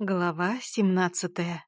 Глава семнадцатая.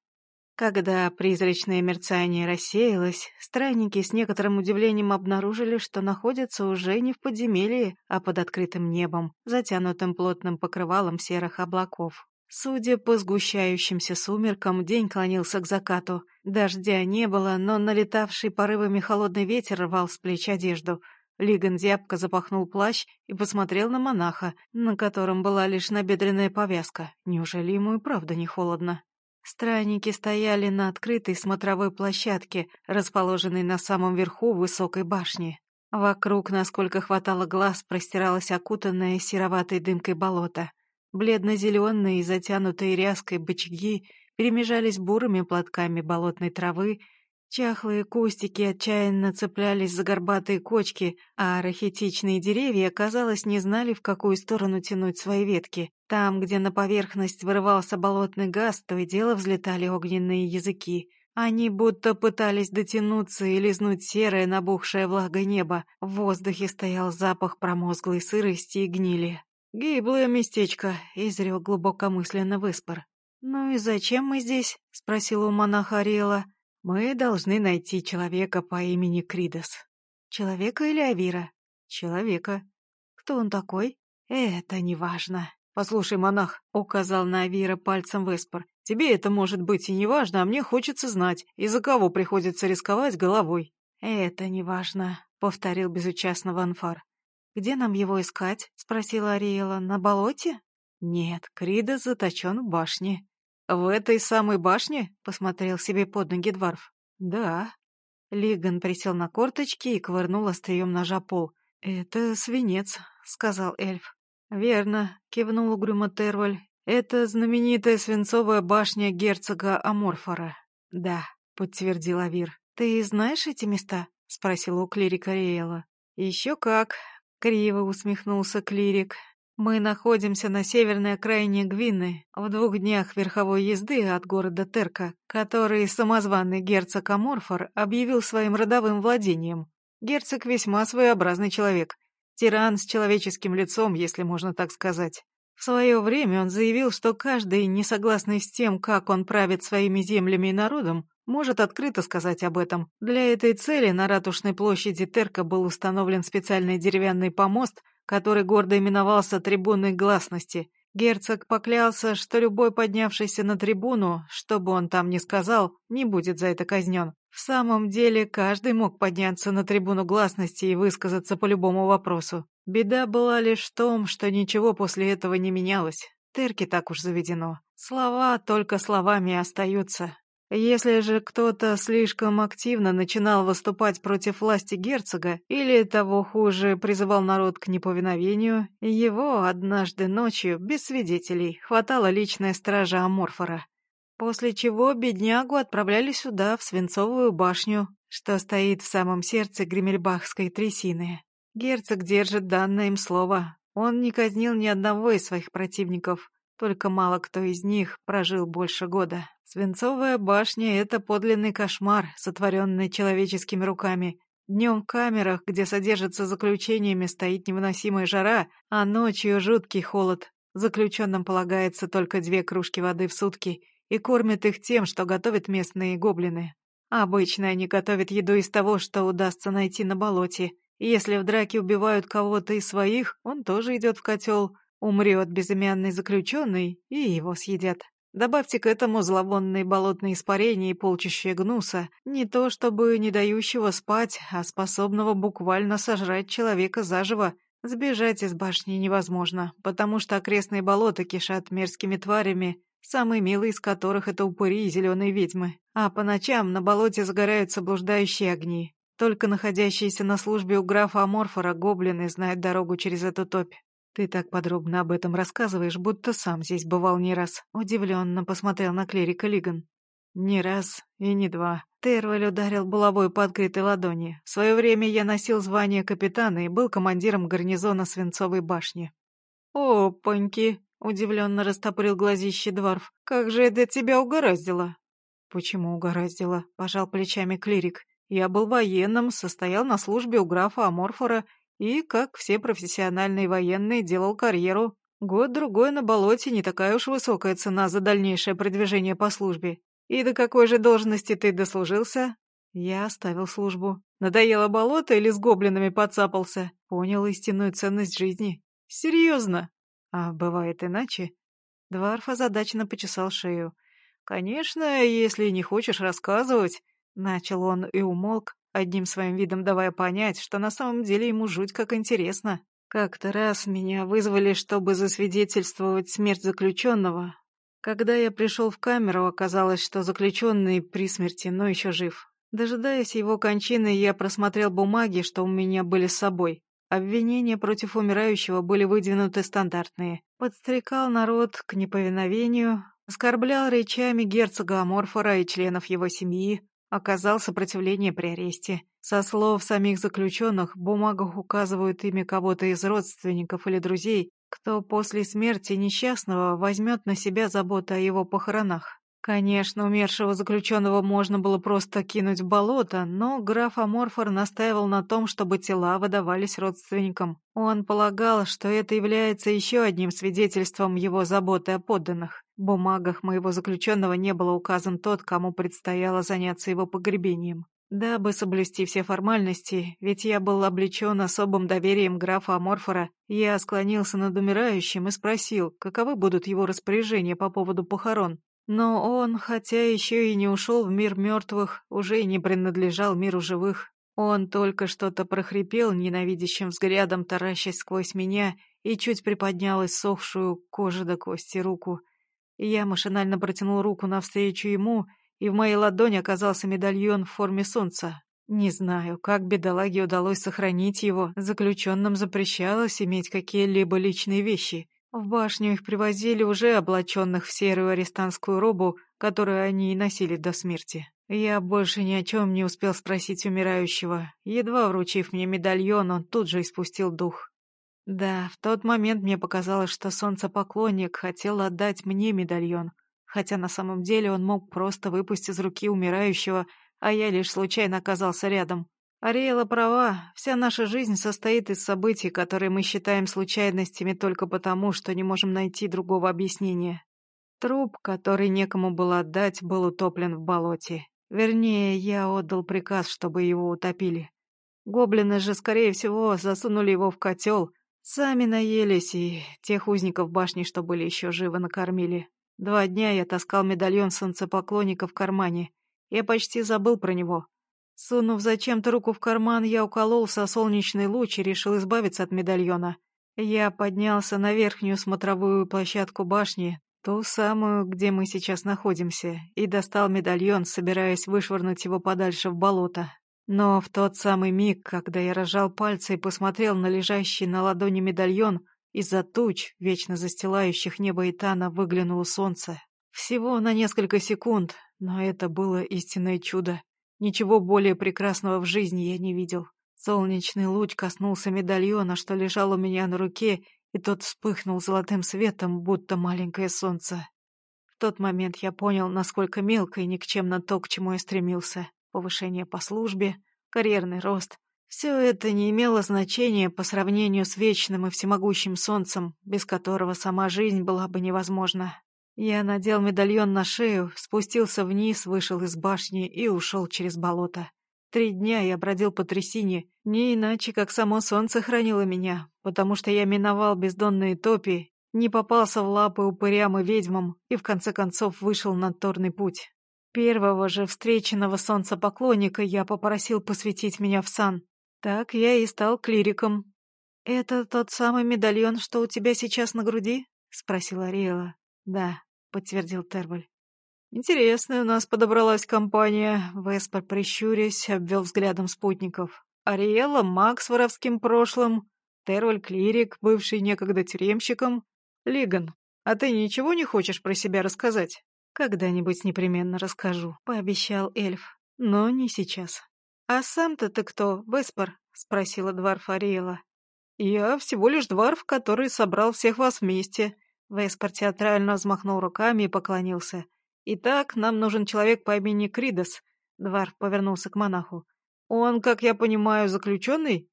Когда призрачное мерцание рассеялось, странники с некоторым удивлением обнаружили, что находятся уже не в подземелье, а под открытым небом, затянутым плотным покрывалом серых облаков. Судя по сгущающимся сумеркам, день клонился к закату. Дождя не было, но налетавший порывами холодный ветер рвал с плеч одежду — Лиган зябко запахнул плащ и посмотрел на монаха, на котором была лишь набедренная повязка. Неужели ему и правда не холодно? Странники стояли на открытой смотровой площадке, расположенной на самом верху высокой башни. Вокруг, насколько хватало глаз, простиралось окутанное сероватой дымкой болото. Бледно-зеленые затянутые ряской бычаги перемежались бурыми платками болотной травы Чахлые кустики отчаянно цеплялись за горбатые кочки, а рахитичные деревья, казалось, не знали, в какую сторону тянуть свои ветки. Там, где на поверхность вырывался болотный газ, то и дело взлетали огненные языки. Они будто пытались дотянуться и лизнуть серое, набухшее влагой небо. В воздухе стоял запах промозглой сырости и гнили. «Гиблое местечко», — изрек глубокомысленно Выспор. «Ну и зачем мы здесь?» — спросила у монаха Ариэла. Мы должны найти человека по имени Кридос. Человека или Авира? Человека. Кто он такой? Это не важно. Послушай, монах, указал на Авира пальцем Веспор. Тебе это может быть и не важно, а мне хочется знать, из-за кого приходится рисковать головой. Это не важно, повторил безучастно Ванфар. Где нам его искать? спросила Ариэла. На болоте? Нет, Кридос заточен в башне. «В этой самой башне?» — посмотрел себе под ноги Дварф. «Да». Лиган присел на корточки и ковырнул острием ножа пол. «Это свинец», — сказал эльф. «Верно», — кивнул угрюмо Терваль. «Это знаменитая свинцовая башня герцога Аморфора». «Да», — подтвердил Авир. «Ты знаешь эти места?» — спросил у клирика Риэла. «Еще как», — криво усмехнулся клирик. Мы находимся на северной окраине Гвины, в двух днях верховой езды от города Терка, который самозваный герцог Аморфор объявил своим родовым владением. Герцог весьма своеобразный человек, тиран с человеческим лицом, если можно так сказать. В свое время он заявил, что каждый, не согласный с тем, как он правит своими землями и народом, может открыто сказать об этом. Для этой цели на ратушной площади Терка был установлен специальный деревянный помост, который гордо именовался трибуной гласности. Герцог поклялся, что любой поднявшийся на трибуну, что бы он там ни сказал, не будет за это казнен. В самом деле, каждый мог подняться на трибуну гласности и высказаться по любому вопросу. Беда была лишь в том, что ничего после этого не менялось. Терки так уж заведено. Слова только словами остаются. Если же кто-то слишком активно начинал выступать против власти герцога, или того хуже, призывал народ к неповиновению, его однажды ночью, без свидетелей, хватала личная стража Аморфора. После чего беднягу отправляли сюда, в Свинцовую башню, что стоит в самом сердце Гремельбахской трясины. Герцог держит данное им слово. Он не казнил ни одного из своих противников, только мало кто из них прожил больше года. Свинцовая башня — это подлинный кошмар, сотворенный человеческими руками. Днем в камерах, где содержатся заключениями, стоит невыносимая жара, а ночью жуткий холод. Заключенным полагается только две кружки воды в сутки и кормят их тем, что готовят местные гоблины. Обычно они готовят еду из того, что удастся найти на болоте. Если в драке убивают кого-то из своих, он тоже идет в котел, Умрет безымянный заключенный, и его съедят. Добавьте к этому зловонные болотные испарения и полчища гнуса, не то чтобы не дающего спать, а способного буквально сожрать человека заживо. Сбежать из башни невозможно, потому что окрестные болота кишат мерзкими тварями, самые милые из которых это упыри и зеленые ведьмы. А по ночам на болоте загораются блуждающие огни. Только находящиеся на службе у графа Аморфора гоблины знают дорогу через эту топь. «Ты так подробно об этом рассказываешь, будто сам здесь бывал не раз», — удивленно посмотрел на клирика Лиган. «Не раз и не два». Тервель ударил булавой по открытой ладони. В свое время я носил звание капитана и был командиром гарнизона Свинцовой башни. «Опаньки!» — удивленно растопырил глазище Дворф. «Как же это тебя угораздило?» «Почему угораздило?» — пожал плечами клирик. «Я был военным, состоял на службе у графа Аморфора и, как все профессиональные военные, делал карьеру. Год-другой на болоте не такая уж высокая цена за дальнейшее продвижение по службе. И до какой же должности ты дослужился? Я оставил службу. Надоело болото или с гоблинами подцапался? Понял истинную ценность жизни. Серьезно? А бывает иначе? Дварф озадаченно почесал шею. «Конечно, если не хочешь рассказывать...» Начал он и умолк, одним своим видом давая понять, что на самом деле ему жуть как интересно. Как-то раз меня вызвали, чтобы засвидетельствовать смерть заключенного. Когда я пришел в камеру, оказалось, что заключенный при смерти, но еще жив. Дожидаясь его кончины, я просмотрел бумаги, что у меня были с собой. Обвинения против умирающего были выдвинуты стандартные. Подстрекал народ к неповиновению, оскорблял речами герцога Аморфора и членов его семьи, оказал сопротивление при аресте. Со слов самих заключенных, в бумагах указывают имя кого-то из родственников или друзей, кто после смерти несчастного возьмет на себя заботу о его похоронах. Конечно, умершего заключенного можно было просто кинуть в болото, но граф Аморфор настаивал на том, чтобы тела выдавались родственникам. Он полагал, что это является еще одним свидетельством его заботы о подданных. В бумагах моего заключенного не было указан тот, кому предстояло заняться его погребением. Дабы соблюсти все формальности, ведь я был облечен особым доверием графа Аморфора, я склонился над умирающим и спросил, каковы будут его распоряжения по поводу похорон. Но он, хотя еще и не ушел в мир мертвых, уже и не принадлежал миру живых. Он только что-то прохрипел ненавидящим взглядом, таращась сквозь меня, и чуть приподнял иссохшую кожу до кости руку. Я машинально протянул руку навстречу ему, и в моей ладони оказался медальон в форме солнца. Не знаю, как бедолаге удалось сохранить его, заключенным запрещалось иметь какие-либо личные вещи — в башню их привозили уже облаченных в серую арестантскую робу, которую они и носили до смерти. Я больше ни о чем не успел спросить умирающего. Едва вручив мне медальон, он тут же испустил дух. Да, в тот момент мне показалось, что солнцепоклонник хотел отдать мне медальон, хотя на самом деле он мог просто выпустить из руки умирающего, а я лишь случайно оказался рядом. Ариэла права, вся наша жизнь состоит из событий, которые мы считаем случайностями только потому, что не можем найти другого объяснения. Труп, который некому было отдать, был утоплен в болоте. Вернее, я отдал приказ, чтобы его утопили. Гоблины же, скорее всего, засунули его в котел, сами наелись и тех узников башни, что были еще живы, накормили. Два дня я таскал медальон солнцепоклонника в кармане. Я почти забыл про него. Сунув зачем-то руку в карман, я укололся о солнечный луч и решил избавиться от медальона. Я поднялся на верхнюю смотровую площадку башни, ту самую, где мы сейчас находимся, и достал медальон, собираясь вышвырнуть его подальше в болото. Но в тот самый миг, когда я разжал пальцы и посмотрел на лежащий на ладони медальон, из-за туч, вечно застилающих небо Итана, выглянуло солнце. Всего на несколько секунд, но это было истинное чудо. Ничего более прекрасного в жизни я не видел. Солнечный луч коснулся медальона, что лежал у меня на руке, и тот вспыхнул золотым светом, будто маленькое солнце. В тот момент я понял, насколько мелко и никчемно то, к чему я стремился. Повышение по службе, карьерный рост. Все это не имело значения по сравнению с вечным и всемогущим солнцем, без которого сама жизнь была бы невозможна. Я надел медальон на шею, спустился вниз, вышел из башни и ушел через болото. Три дня я бродил по трясине, не иначе, как само солнце хранило меня, потому что я миновал бездонные топи, не попался в лапы упырям и ведьмам и в конце концов вышел на торный путь. Первого же встреченного солнцепоклонника я попросил посвятить меня в сан. Так я и стал клириком. «Это тот самый медальон, что у тебя сейчас на груди?» — спросила Ариэла. «Да», — подтвердил Терваль. «Интересная у нас подобралась компания», — Веспер, прищурясь, обвел взглядом спутников. «Ариэла — маг с воровским прошлым, Терваль — клирик, бывший некогда тюремщиком. Лиган, а ты ничего не хочешь про себя рассказать?» «Когда-нибудь непременно расскажу», — пообещал эльф. «Но не сейчас». «А сам-то ты кто, Веспер?» — спросила Дварф Ариэла. «Я всего лишь Дварф, который собрал всех вас вместе», Веспор театрально взмахнул руками и поклонился. «Итак, нам нужен человек по имени Кридос», — Дварф повернулся к монаху. «Он, как я понимаю, заключенный?»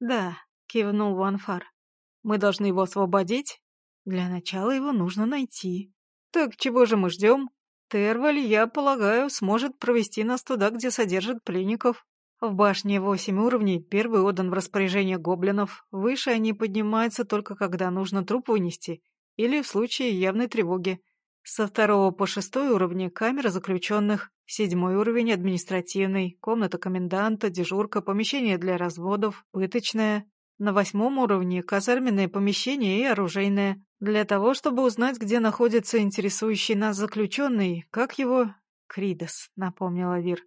«Да», — кивнул Ванфар. «Мы должны его освободить?» Для начала его нужно найти. Так чего же мы ждем? Терваль, я полагаю, сможет провести нас туда, где содержат пленников. В башне восемь уровней, первый отдан в распоряжение гоблинов. Выше они поднимаются только когда нужно труп вынести или в случае явной тревоги. Со второго по шестой уровни камера заключенных, седьмой уровень административный, комната коменданта, дежурка, помещение для разводов, пыточная. На восьмом уровне казарменное помещение и оружейное. Для того, чтобы узнать, где находится интересующий нас заключенный, как его... Кридос, напомнила Вир.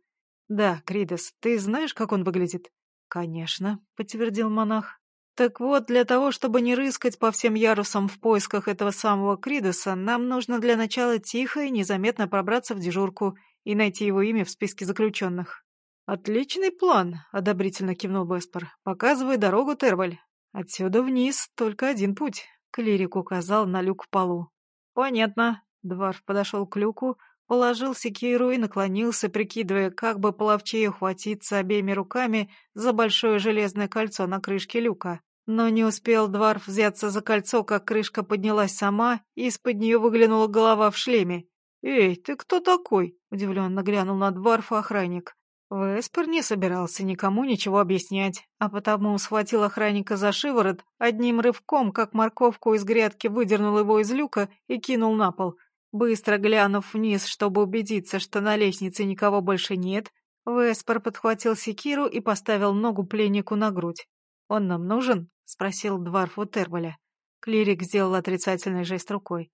Да, Кридос, ты знаешь, как он выглядит? Конечно, подтвердил монах. Так вот, для того, чтобы не рыскать по всем ярусам в поисках этого самого Кридоса, нам нужно для начала тихо и незаметно пробраться в дежурку и найти его имя в списке заключенных. «Отличный план», — одобрительно кивнул Беспор. «Показывай дорогу, Терваль. Отсюда вниз только один путь», — клирик указал на люк в полу. «Понятно». Дварф подошел к люку, положил секиру и наклонился, прикидывая, как бы половчее ухватиться обеими руками за большое железное кольцо на крышке люка. Но не успел Дварф взяться за кольцо, как крышка поднялась сама, и из-под нее выглянула голова в шлеме. «Эй, ты кто такой?» — удивленно глянул на Дварфа охранник. Веспер не собирался никому ничего объяснять, а потому схватил охранника за шиворот, одним рывком, как морковку из грядки, выдернул его из люка и кинул на пол. Быстро глянув вниз, чтобы убедиться, что на лестнице никого больше нет, Веспер подхватил секиру и поставил ногу пленнику на грудь. «Он нам нужен?» — спросил Дварф у Терволя. Клирик сделал отрицательный жест рукой.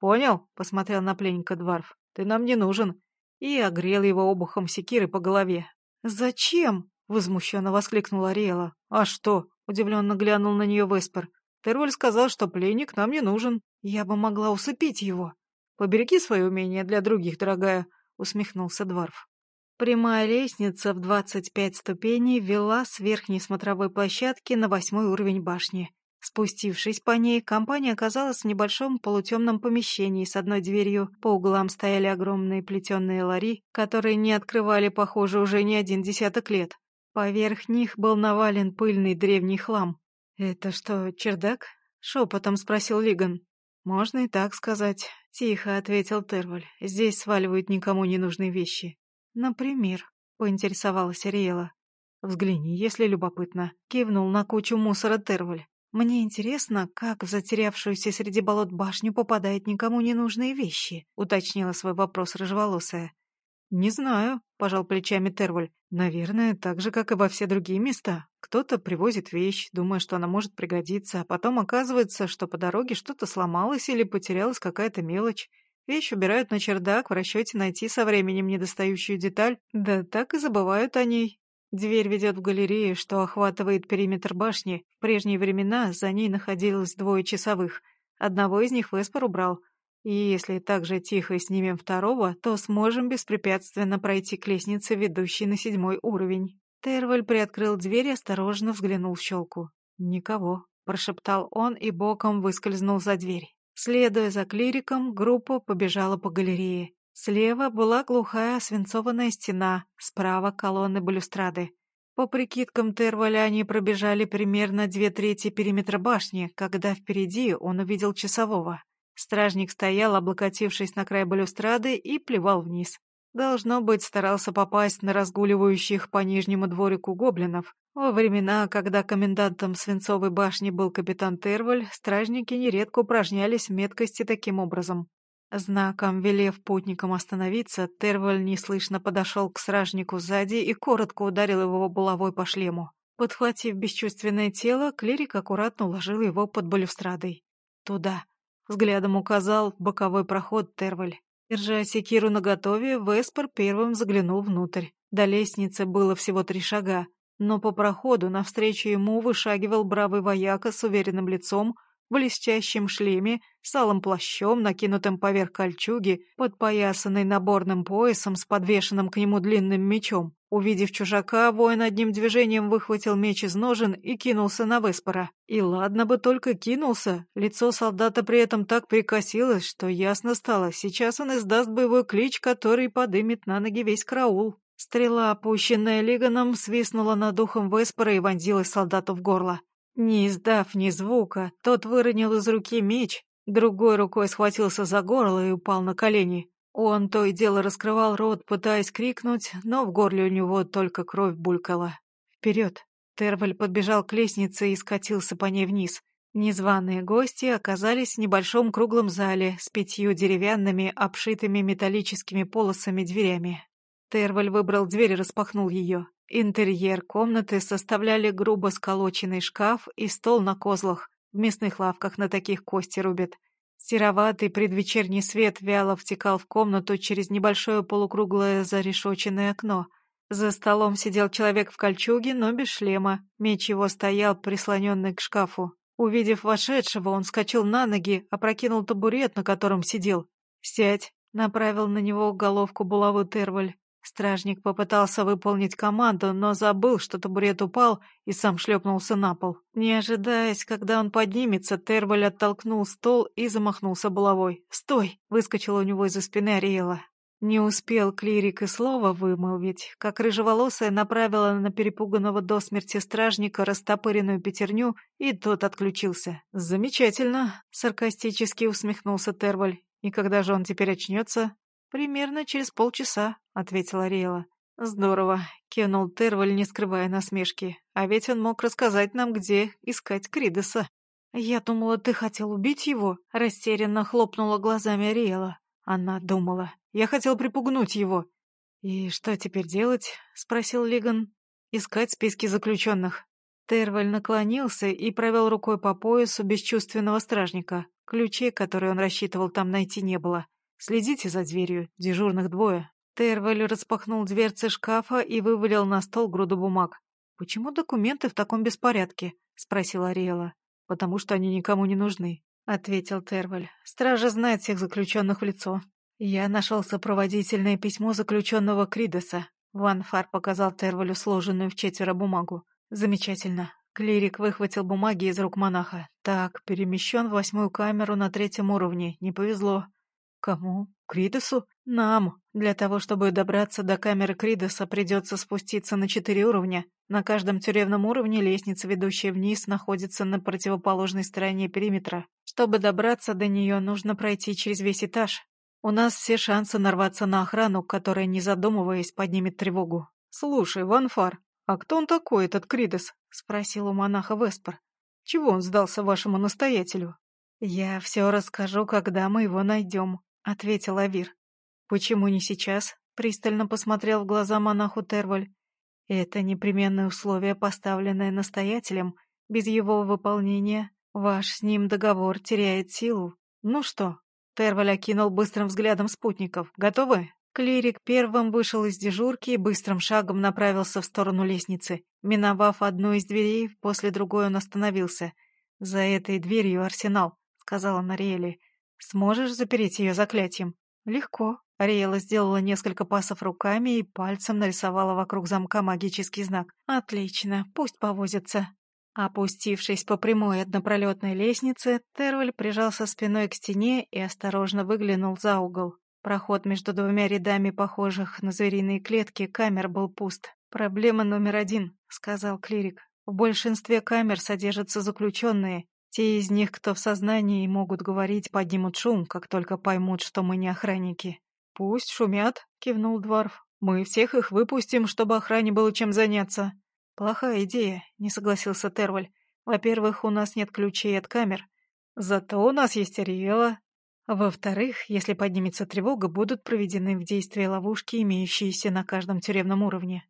«Понял?» — посмотрел на пленника Дварф. «Ты нам не нужен». И огрел его обухом секиры по голове. «Зачем?» — возмущенно воскликнула Ариэла. «А что?» — удивленно глянул на нее Веспер. «Терволь сказал, что пленник нам не нужен. Я бы могла усыпить его». «Побереги свое умение для других, дорогая», — усмехнулся Дварф. Прямая лестница в двадцать пять ступеней вела с верхней смотровой площадки на восьмой уровень башни. Спустившись по ней, компания оказалась в небольшом полутемном помещении с одной дверью. По углам стояли огромные плетеные лари, которые не открывали, похоже, уже не один десяток лет. Поверх них был навален пыльный древний хлам. «Это что, чердак?» — шепотом спросил Лиган. «Можно и так сказать», — тихо ответил Терваль. «Здесь сваливают никому не нужные вещи». «Например», — поинтересовалась Ариэла. «Взгляни, если любопытно», — кивнул на кучу мусора Терваль. «Мне интересно, как в затерявшуюся среди болот башню попадают никому не нужные вещи», — уточнила свой вопрос рыжеволосая. «Не знаю», — пожал плечами Терваль. «Наверное, так же, как и во все другие места. Кто-то привозит вещь, думая, что она может пригодиться, а потом оказывается, что по дороге что-то сломалось или потерялась какая-то мелочь. Вещь убирают на чердак в расчете найти со временем недостающую деталь, да так и забывают о ней. Дверь ведет в галерею, что охватывает периметр башни. В прежние времена за ней находилось двое часовых. Одного из них Веспор убрал. И если так же тихо снимем второго, то сможем беспрепятственно пройти к лестнице, ведущей на седьмой уровень. Терваль приоткрыл дверь и осторожно взглянул в щелку. «Никого», — прошептал он и боком выскользнул за дверь. Следуя за клириком, группа побежала по галерее. Слева была глухая свинцованная стена, справа колонны балюстрады. По прикидкам Терваля они пробежали примерно две трети периметра башни, когда впереди он увидел часового. Стражник стоял, облокотившись на край балюстрады, и плевал вниз. Должно быть, старался попасть на разгуливающих по нижнему дворику гоблинов. Во времена, когда комендантом Свинцовой башни был капитан Терваль, стражники нередко упражнялись в меткости таким образом. Знаком велев путникам остановиться, Терваль неслышно подошел к стражнику сзади и коротко ударил его булавой по шлему. Подхватив бесчувственное тело, клирик аккуратно уложил его под балюстрадой. «Туда», — взглядом указал боковой проход Терваль. Держа секиру наготове, Веспер первым заглянул внутрь. До лестницы было всего три шага, но по проходу навстречу ему вышагивал бравый вояка с уверенным лицом, блестящем шлеме, с алым плащом, накинутым поверх кольчуги, подпоясанный наборным поясом с подвешенным к нему длинным мечом. Увидев чужака, воин одним движением выхватил меч из ножен и кинулся на Веспора. И ладно бы только кинулся, лицо солдата при этом так прикосилось, что ясно стало, сейчас он издаст боевой клич, который подымет на ноги весь караул. Стрела, опущенная Лиганом, свистнула над ухом Веспора и вонзилась солдату в горло. Не издав ни звука, тот выронил из руки меч, Другой рукой схватился за горло и упал на колени. Он то и дело раскрывал рот, пытаясь крикнуть, но в горле у него только кровь булькала. Вперед! Терваль подбежал к лестнице и скатился по ней вниз. Незваные гости оказались в небольшом круглом зале с пятью деревянными, обшитыми металлическими полосами дверями. Терваль выбрал дверь и распахнул ее. Интерьер комнаты составляли грубо сколоченный шкаф и стол на козлах. В мясных лавках на таких кости рубят. Сероватый предвечерний свет вяло втекал в комнату через небольшое полукруглое зарешоченное окно. За столом сидел человек в кольчуге, но без шлема. Меч его стоял, прислоненный к шкафу. Увидев вошедшего, он вскочил на ноги, опрокинул табурет, на котором сидел. «Сядь», — направил на него головку булавы Терваль. Стражник попытался выполнить команду, но забыл, что табурет упал и сам шлепнулся на пол. Не ожидаясь, когда он поднимется, Терваль оттолкнул стол и замахнулся булавой. «Стой!» — выскочила у него из-за спины Ариэла. Не успел клирик и слова вымолвить, как рыжеволосая направила на перепуганного до смерти стражника растопыренную пятерню, и тот отключился. «Замечательно!» — саркастически усмехнулся Терваль. «И когда же он теперь очнется?» «Примерно через полчаса», — ответила Риэла. «Здорово», — кивнул Терваль, не скрывая насмешки. «А ведь он мог рассказать нам, где искать Кридеса». «Я думала, ты хотел убить его?» — растерянно хлопнула глазами Риэла. Она думала. «Я хотел припугнуть его». «И что теперь делать?» — спросил Лиган. «Искать списки заключенных». Терваль наклонился и провел рукой по поясу бесчувственного стражника. Ключей, которые он рассчитывал там найти, не было. Следите за дверью, дежурных двое. Тервель распахнул дверцы шкафа и вывалил на стол груду бумаг. «Почему документы в таком беспорядке?» — спросила Ариэла. «Потому что они никому не нужны», — ответил Тервель. «Стража знает всех заключенных в лицо. Я нашел сопроводительное письмо заключенного Кридеса». Ван Фар показал Тервелю сложенную в четверо бумагу. «Замечательно». Клирик выхватил бумаги из рук монаха. «Так, перемещен в восьмую камеру на третьем уровне. Не повезло. Кому? Кридосу? Нам. Для того, чтобы добраться до камеры Кридоса, придется спуститься на четыре уровня. На каждом тюремном уровне лестница, ведущая вниз, находится на противоположной стороне периметра. Чтобы добраться до нее, нужно пройти через весь этаж. У нас все шансы нарваться на охрану, которая, не задумываясь, поднимет тревогу. «Слушай, Ванфар, а кто он такой, этот Кридос?» — спросил у монаха Веспер. «Чего он сдался вашему настоятелю?» «Я все расскажу, когда мы его найдем», — ответил Авир. «Почему не сейчас?» — пристально посмотрел в глаза монаху Терваль. «Это непременное условие, поставленное настоятелем. Без его выполнения ваш с ним договор теряет силу. Ну что?» Терваль окинул быстрым взглядом спутников. «Готовы?» Клирик первым вышел из дежурки и быстрым шагом направился в сторону лестницы. Миновав одну из дверей, после другой он остановился. За этой дверью арсенал, сказала Нариэле. Сможешь запереть ее заклятием? Легко. Ариэла сделала несколько пасов руками и пальцем нарисовала вокруг замка магический знак. Отлично, пусть повозится. Опустившись по прямой однопролетной лестнице, Терваль прижался спиной к стене и осторожно выглянул за угол. Проход между двумя рядами похожих на звериные клетки камер был пуст. «Проблема номер один», — сказал клирик. «В большинстве камер содержатся заключенные, те из них, кто в сознании могут говорить, поднимут шум, как только поймут, что мы не охранники. «Пусть шумят», — кивнул Дварф. «Мы всех их выпустим, чтобы охране было чем заняться». «Плохая идея», — не согласился Терваль. «Во-первых, у нас нет ключей от камер. Зато у нас есть Ариэла. Во-вторых, если поднимется тревога, будут проведены в действие ловушки, имеющиеся на каждом тюремном уровне».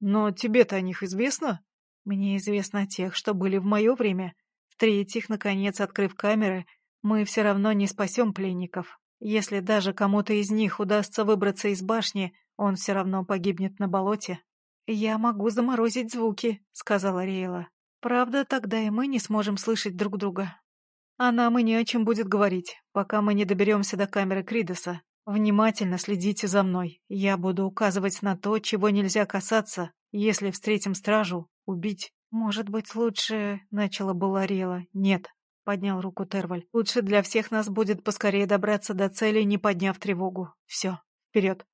«Но тебе-то о них известно?» «Мне известно о тех, что были в мое время», в-третьих, наконец, открыв камеры, мы все равно не спасем пленников. Если даже кому-то из них удастся выбраться из башни, он все равно погибнет на болоте. «Я могу заморозить звуки», — сказала Рейла. «Правда, тогда и мы не сможем слышать друг друга. А нам и не о чем будет говорить, пока мы не доберемся до камеры Кридоса. Внимательно следите за мной. Я буду указывать на то, чего нельзя касаться. Если встретим стражу, убить. «Может быть, лучше...» — начала была Рела. «Нет», — поднял руку Терваль. «Лучше для всех нас будет поскорее добраться до цели, не подняв тревогу. Все, вперед!»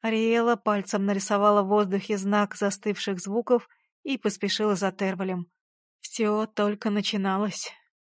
Ариэла пальцем нарисовала в воздухе знак застывших звуков и поспешила за Тервалем. Все только начиналось.